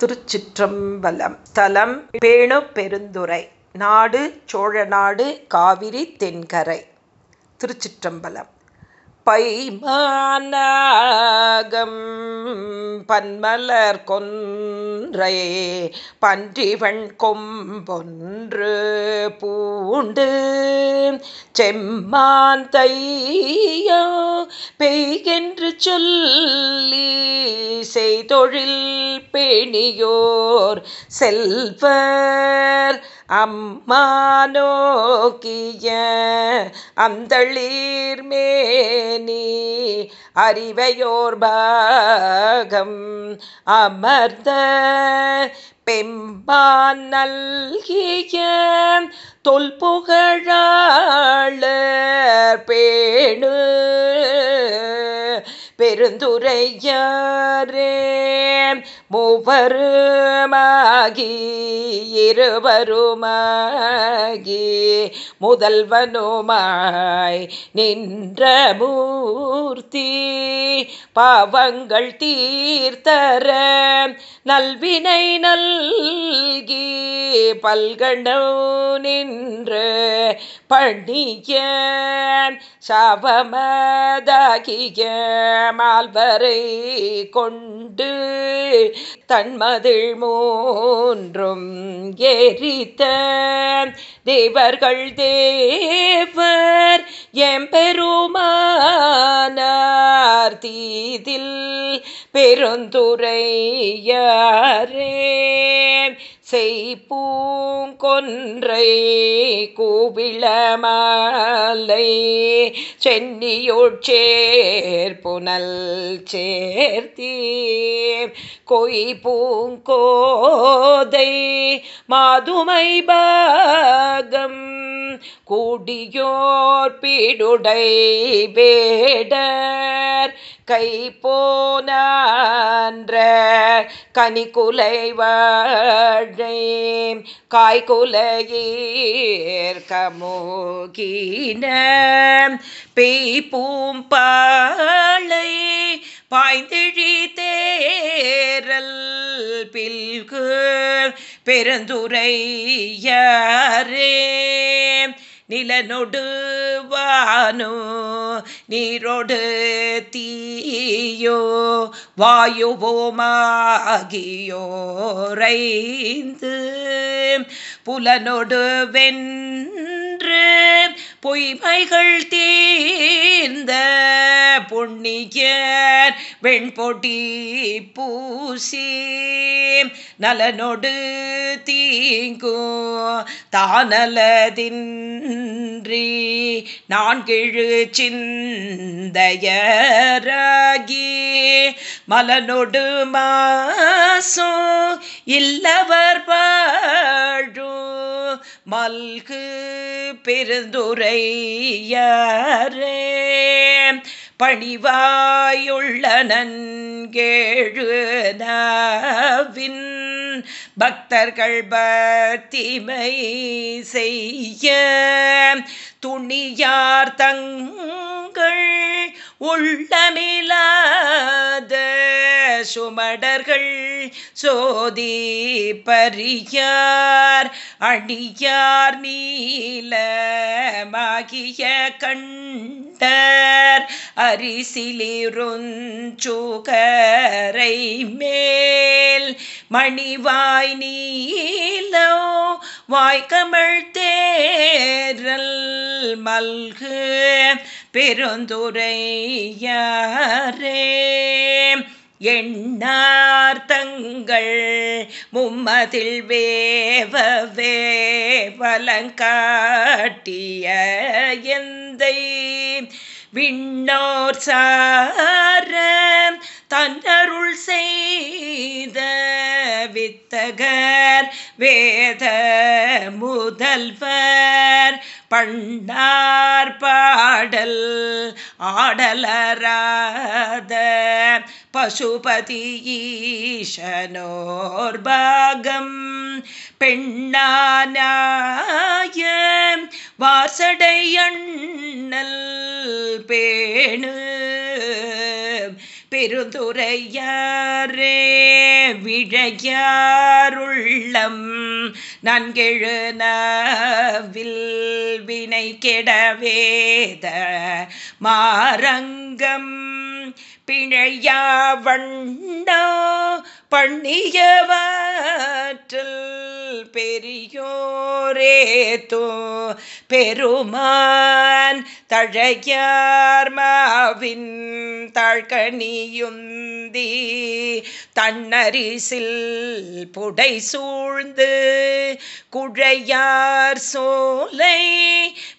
திருச்சிற்றம்பலம். ஸ்தலம் பேணு பெருந்துறை. நாடு சோழநாடு காவிரி தென்கரை. திருச்சிற்றம்பலம். பைமானாகம் பன்மலர் கொன்றை பன்றிவன் கொம்பொன்று பூண்டு செம்மாந்தையோ பெய்கென்று சொல்லி செய்தொழில் பேணியோர் செல்வர் அம்மா நோக்கிய மேனி அறிவையோர் பாகம் அமர்ந்த பெம்பான் நல்கிய தொல்புகழாளர் பேணு பெருந்துரையாரே. மூவருமாகி இருவருமாகி முதல்வனுமாய் நின்ற மூர்த்தி பாவங்கள் தீர்த்தர நல்வினை நல்கி பல்கண்டோ நின்று பண்ணிய சாபமதாகிய மால்வரை கொண்டு தன்மதில் மூன்றும் எரித்த தேவர்கள் தேவர் எம்பெருமானார் தீதில் பெருந்துரையாரே. செய்ப்பூங்கொன்றை கூவிளமாலை சென்னியோட்சேர் புனல் சேர்த்தீர். கொய் பூங்கோதை மாதுமை பாகம் கூடியோர் பீடுடை வேடர். கை போனான்ற கனிக்குலை வாழை காய்குலையீர் கமோகின பெய்பூம் பாழை பாய்ந்திழி தேரல் பில்கு பெருந்துரையாரே. நிலநொடுவானோ நீரோடு தீயோ வாயுவோமாகியோரைந்து புலனொடு வென்று பொய்மைகள் தீர்ந்த புண்ணியர் வெண்பொடி பூசி நலனொடு தீங்கு தானலதின்றி நான்கிழு சிந்தையராகி மலனொடு மாசோ இல்லவர் பாழோ மல்கு பெருந்துரையாரே. பணிவாயுள்ள நன்கேழுதாவின் பக்தர்கள் பத்திமை செய்ய துணியார் தங்கள் உள்ளமில்லாத சுமடர்கள் சோதி பரியார் அடியார் நீலமாகிய கண்டர் அரிசிலிருஞ்சுகரை மேல் மணிவாய் நீலோ வாய்க்கமிழ் தேரல் மல்கு பெருந்துரையாரே எண்ணார் தங்கள் மும்மதில் வேவவே வலங்காட்டிய எந்தை விண்ணோர் சார தன்னருள் செய்த வித்தகர் வேத முதல்வர் பண்டார் பாடல் ஆடலராத பசுபதி ஈஷனோர் பாகம் பெண்ணான வாசடையண்ணல் பேணு. பெருந்துரையாரே விழையாருள்ளம் நன்கெழு நவில் வினை கெடவேத மாரங்கம். பிழையாவண்டோ பண்ணியவற்றில் பெரியோரேத்தோ பெருமான் தழையார்மாவின் தாழ்கணியுந்தி தன்னரிசில் புடை சூழ்ந்து குழையார் சோலை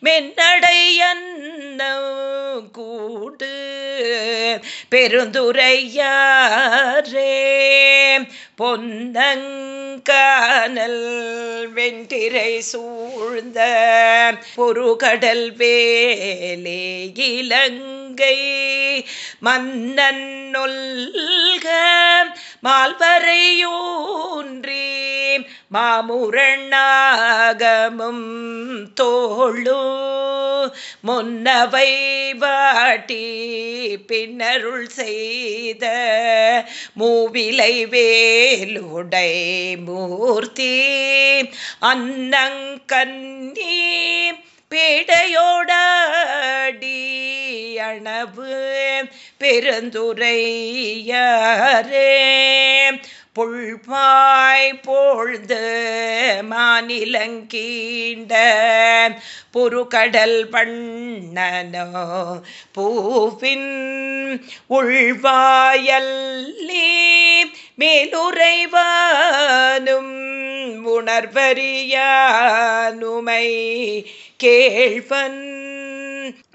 மென்னடையன்ன கூடு பெருந்துரையாரே. பொன்னங்கனல் வெண்டிரை சூழ்ந்த பொருகடல் வேலே இலங்கை மன்னன் நொல்க மால்வரையூன்றி மாமுரணாகமும் தோழு முன்னவை வாட்டி பின்னருள் செய்த மூவிலை வேலுடை மூர்த்தி அன்னங்கன்னி பேடையோடாடி அணவு பெருந்துரையரே. பொழ்பாய் பொழுது மாநிலங்கீண்ட பொருகடல் பண்ணனோ பூவின் உள்வாயல்லி மேலுரைவானும் உணர்வறியானுமை கேள்வன்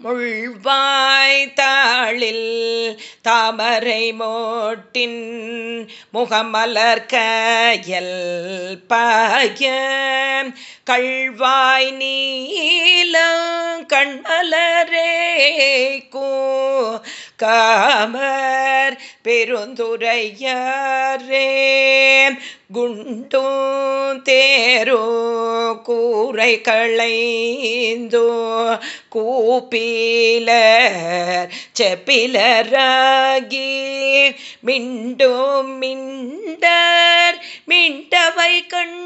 முள்வாய் தாமரை மோட்டின் முகமலர்கயல் பாய கள்வாய் நீல கண்மலரே கூ காமர் பெருந்துரையாரே. குண்டும் தேரோ கூரை களைந்தோ கூப்பிலர் செப்பிலராகி. மிண்டும் மிண்டர் மிண்டவை கண்டு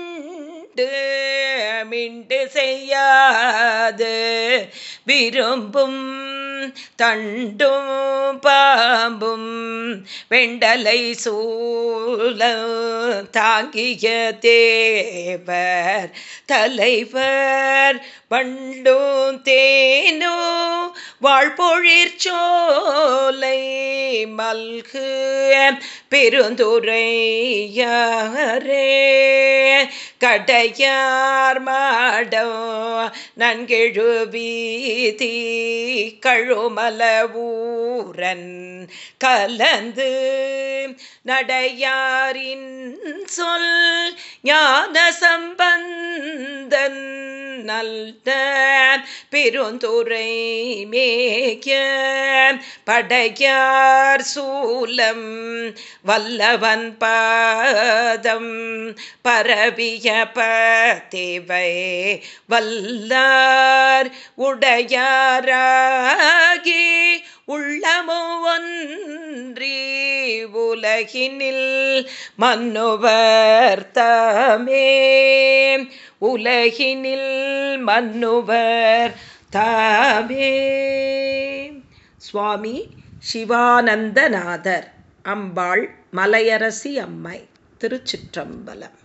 மிண்டு செய்யாது. விரும்பும் தண்டும் பாம்பும் வெண்டலை சூல தாங்கிய தேவர் தலைவர் பண்டும் தேனோ வாழ்பொழிற்சோலை மல்கு பெருந்துரையாரே. கடையார் மாடோ நன்கிழு வீதி கழுமல ஊரன். கலந்து நடையாரின் சொல் ஞான சம்பந்தன். நல்ல பெருந்துரை மேய படையார் சூலம் வல்லவன் பாதம் பரவிய ஜப தேவை வல்லார் உடையாராகி உள்ளமோ ஒன்றி உலகினில் மன்னுவர் தாமே. உலகினில் மன்னுவர் தாமே. சுவாமி சிவானந்தநாதர் அம்பாள் மலையரசி அம்மை திருச்சிற்றம்பலம்.